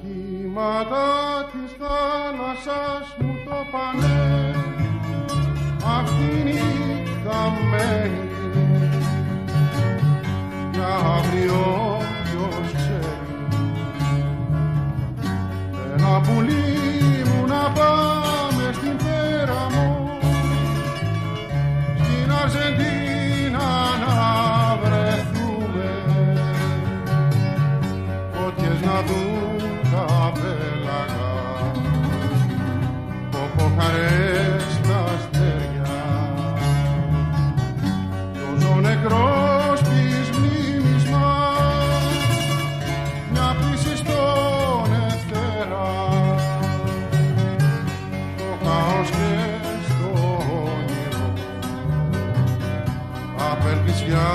κύματα της θάλασσας μου το πάνε αυτή η νύχτα μένει για αύριο ποιος ξέρει. Ένα πουλί μου να πάμε στην πέρα μου. Στην Αρζεντίνα να βρεθούμε. Φώτιες να δουν χαρές στα αστέρια. Κι ο νεκρός της μνήμης μας μια πίση στον εθέρα. Το χάος και στο όνειρο απελπισιά